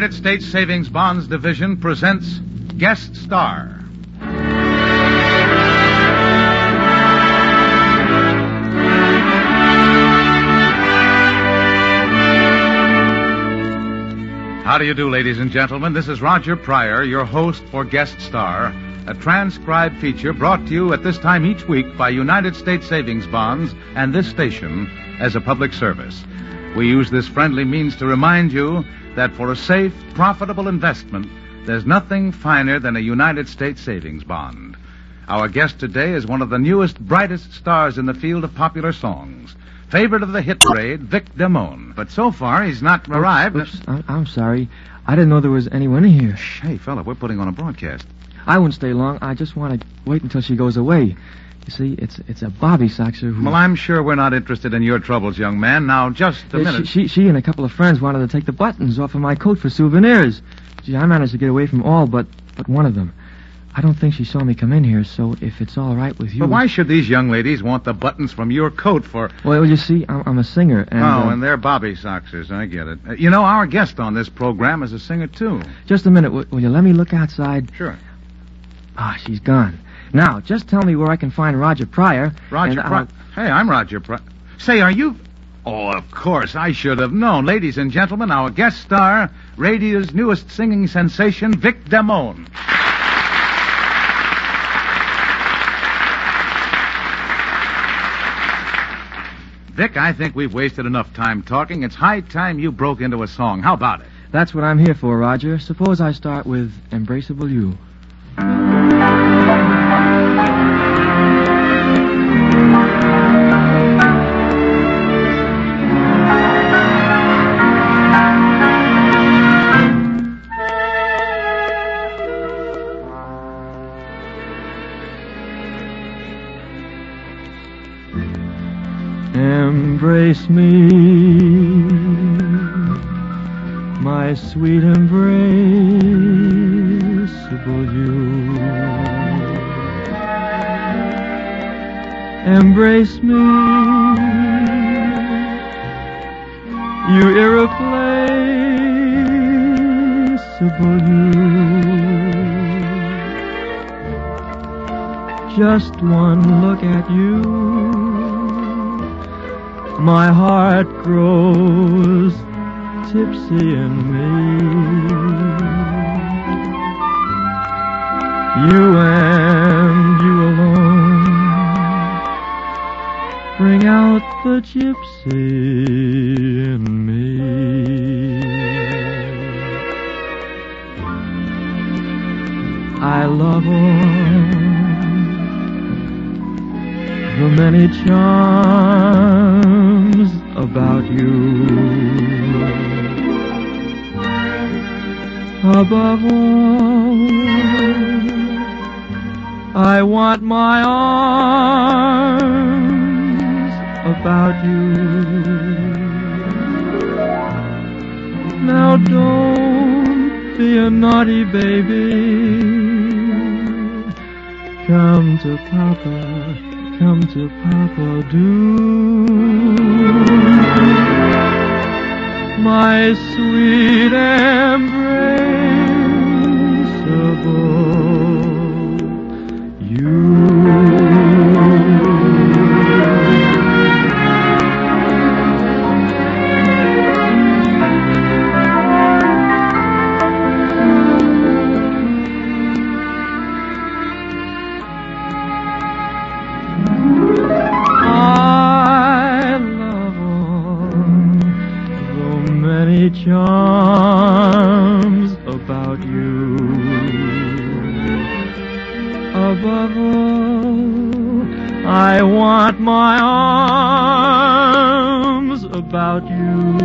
United States Savings Bonds Division presents Guest Star. How do you do, ladies and gentlemen? This is Roger Pryor, your host for Guest Star, a transcribed feature brought to you at this time each week by United States Savings Bonds and this station as a public service. We use this friendly means to remind you that for a safe, profitable investment, there's nothing finer than a United States savings bond. Our guest today is one of the newest, brightest stars in the field of popular songs. Favorite of the hit parade, Vic Damone. But so far, he's not arrived. Oops, I- I'm sorry. I didn't know there was anyone here. Shh, Hey, fella, we're putting on a broadcast. I won't stay long. I just want to wait until she goes away. You see, it's it's a Bobby Soxer who. Well, I'm sure we're not interested in your troubles, young man. Now, just a Yeah, minute. She, she, she and a couple of friends wanted to take the buttons off of my coat for souvenirs. Gee, I managed to get away from all but but one of them. I don't think she saw me come in here, so if it's all right with you. But why should these young ladies want the buttons from your coat for... Well, you see, I'm, I'm a singer, and. oh, uh, and they're Bobby Soxers. I get it. Uh, you know, our guest on this program is a singer, too. Just a minute. Will, will you let me look outside? Sure. Ah, she's gone. Now, just tell me where I can find Roger Pryor. Roger uh, Pryor. Hey, I'm Roger Pryor. Say, are you... Oh, of course, I should have known. Ladies and gentlemen, our guest star, radio's newest singing sensation, Vic Damone. Vic, I think we've wasted enough time talking. It's high time you broke into a song. How about it? That's what I'm here for, Roger. Suppose I start with Embraceable You. My sweet embraceable you. Embrace me, you irreplaceable you. Just one look at you my heart grows tipsy in me. You and you alone bring out the gypsy in me. I love all the many charms about you. Above all, I want my arms about you. Now don't be a naughty baby. Come to Papa come to Papa do. My sweet embraceable you. Charms about you. Above all, I want my arms about you.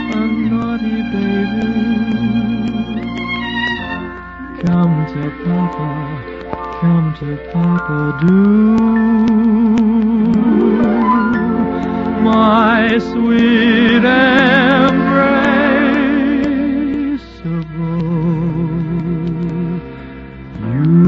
A naughty baby. Come to Papa, come to Papa, do sweet embraceable you.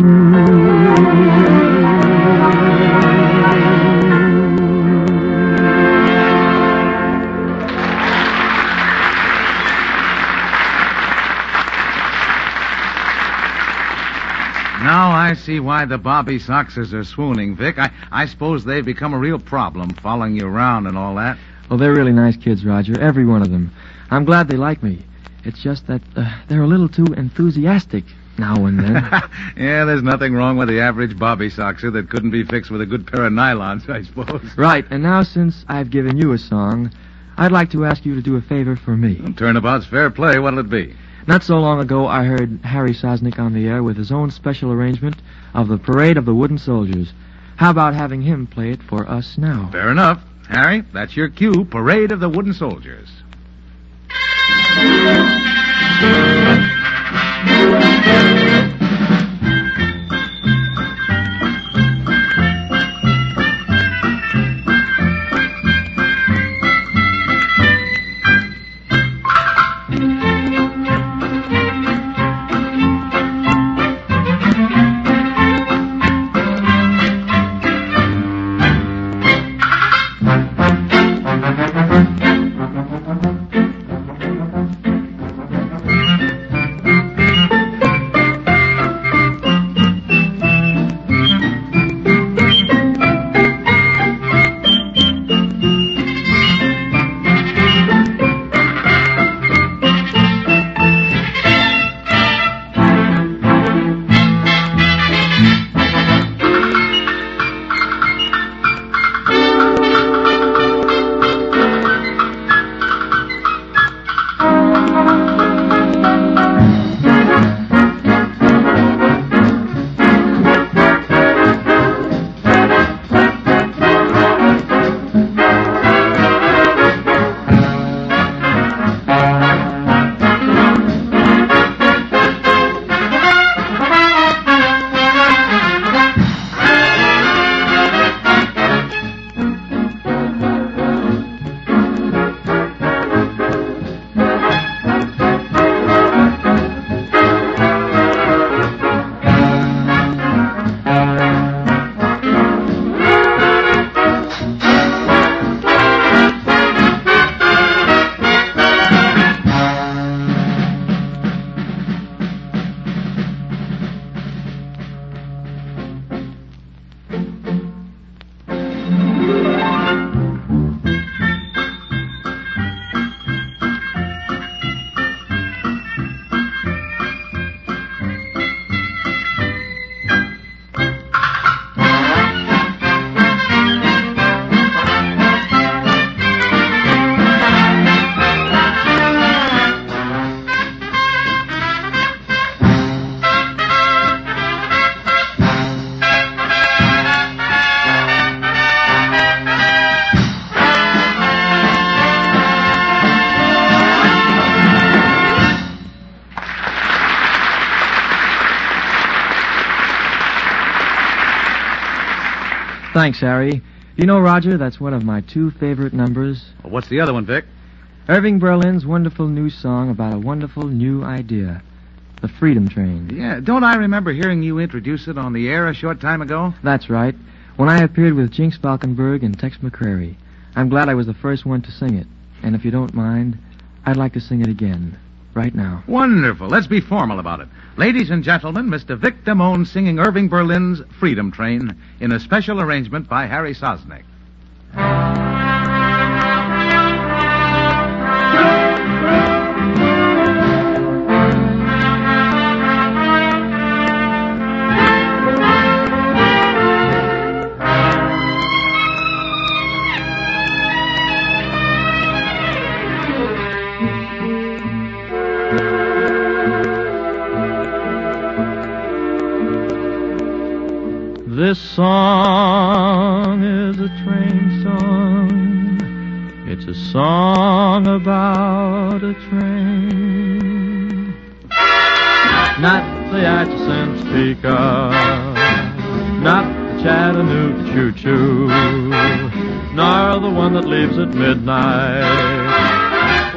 Now I see why the Bobby Soxers are swooning, Vic. I, I suppose they've become a real problem following you around and all that. Well, they're really nice kids, Roger. Every one of them. I'm glad they like me. It's just that uh, they're a little too enthusiastic now and then. yeah, there's nothing wrong with the average Bobby Soxer that couldn't be fixed with a good pair of nylons, I suppose. right, and now since I've given you a song, I'd like to ask you to do a favor for me. Turnabout's fair play. What'll it be? Not so long ago, I heard Harry Sosnik on the air with his own special arrangement of the Parade of the Wooden Soldiers. How about having him play it for us now? Fair enough. Harry, that's your cue Parade of the Wooden Soldiers. Thanks, Harry. You know, Roger, that's one of my two favorite numbers. Well, what's the other one, Vic? Irving Berlin's wonderful new song about a wonderful new idea. The Freedom Train. Yeah, don't I remember hearing you introduce it on the air a short time ago? That's right. When I appeared with Jinx Falkenburg and Tex McCrary. I'm glad I was the first one to sing it. And if you don't mind, I'd like to sing it again. Right now. Wonderful. Let's be formal about it. Ladies and gentlemen, Mr. Vic Damone singing Irving Berlin's Freedom Train in a special arrangement by Harry Sosnik. A song about a train. Not the Atchison Topeka, not the Chattanooga choo choo, nor the one that leaves at midnight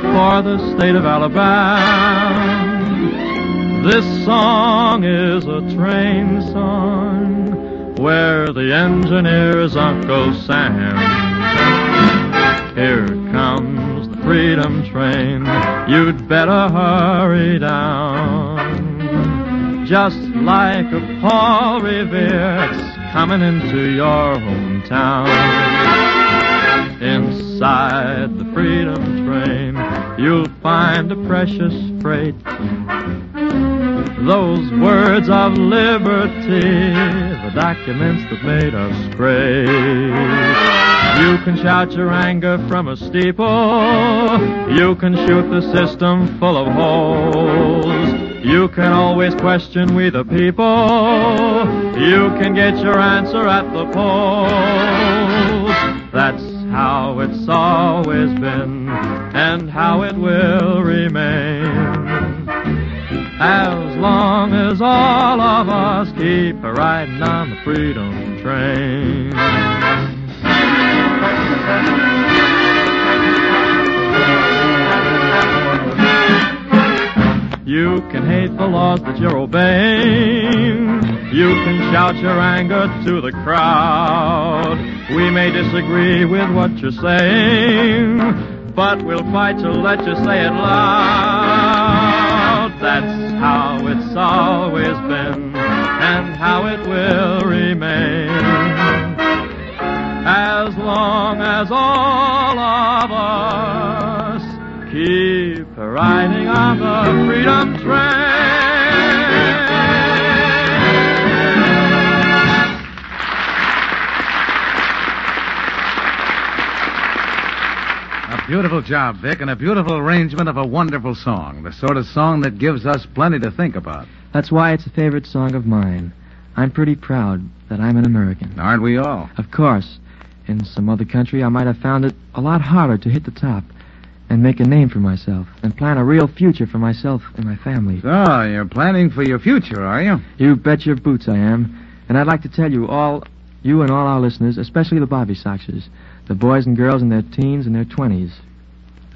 for the state of Alabama. This song is a train song where the engineer is Uncle Sam. Here comes the freedom train. You'd better hurry down. just like a Paul Revere. It's coming into your hometown. Inside the freedom train, you'll find a precious freight. Those words of liberty, the documents that made us great. You can shout your anger from a steeple. You can shoot the system full of holes. You can always question we the people. You can get your answer at the polls. That's how it's always been and how it will remain. As long as all of us keep riding on the freedom train. You can hate the laws that you're obeying. You can shout your anger to the crowd. We may disagree with what you're saying, but we'll fight to let you say it loud. That's how it's always been and how it will remain. As long as all of us keep riding on the freedom train. A beautiful job, Vic, and a beautiful arrangement of a wonderful song. The sort of song that gives us plenty to think about. That's why it's a favorite song of mine. I'm pretty proud that I'm an American. Aren't we all? Of course, in some other country, I might have found it a lot harder to hit the top and make a name for myself and plan a real future for myself and my family. So, you're planning for your future, are you? You bet your boots I am. And I'd like to tell you all, you and all our listeners, especially the Bobby Soxers, the boys and girls in their teens and their twenties,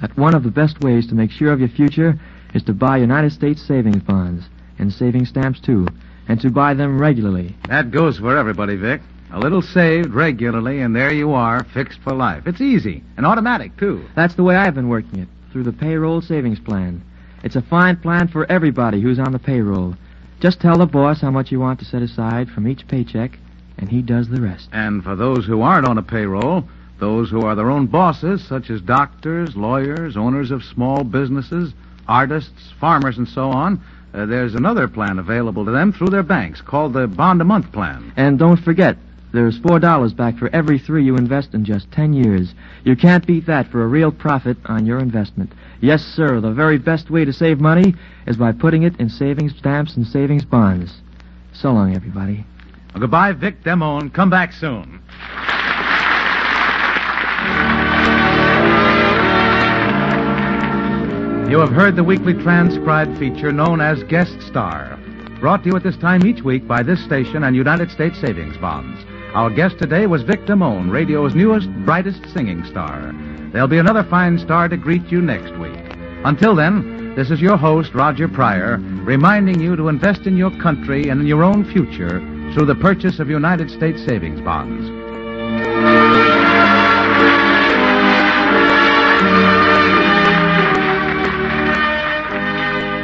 that one of the best ways to make sure of your future is to buy United States savings bonds and saving stamps too, and to buy them regularly. That goes for everybody, Vic. A little saved regularly, and there you are, fixed for life. It's easy and automatic, too. That's the way I've been working it, through the payroll savings plan. It's a fine plan for everybody who's on the payroll. Just tell the boss how much you want to set aside from each paycheck, and he does the rest. And for those who aren't on a payroll, those who are their own bosses, such as doctors, lawyers, owners of small businesses, artists, farmers, and so on, uh, there's another plan available to them through their banks called the Bond a Month Plan. And don't forget, there's four dollars back for every three you invest in just ten years. You can't beat that for a real profit on your investment. Yes, sir, the very best way to save money is by putting it in savings stamps and savings bonds. So long, everybody. Well, goodbye, Vic Damone. Come back soon. You have heard the weekly transcribed feature known as Guest Star, brought to you at this time each week by this station and United States Savings Bonds. Our guest today was Vic Damone, radio's newest, brightest singing star. There'll be another fine star to greet you next week. Until then, this is your host, Roger Pryor, reminding you to invest in your country and in your own future through the purchase of United States Savings Bonds.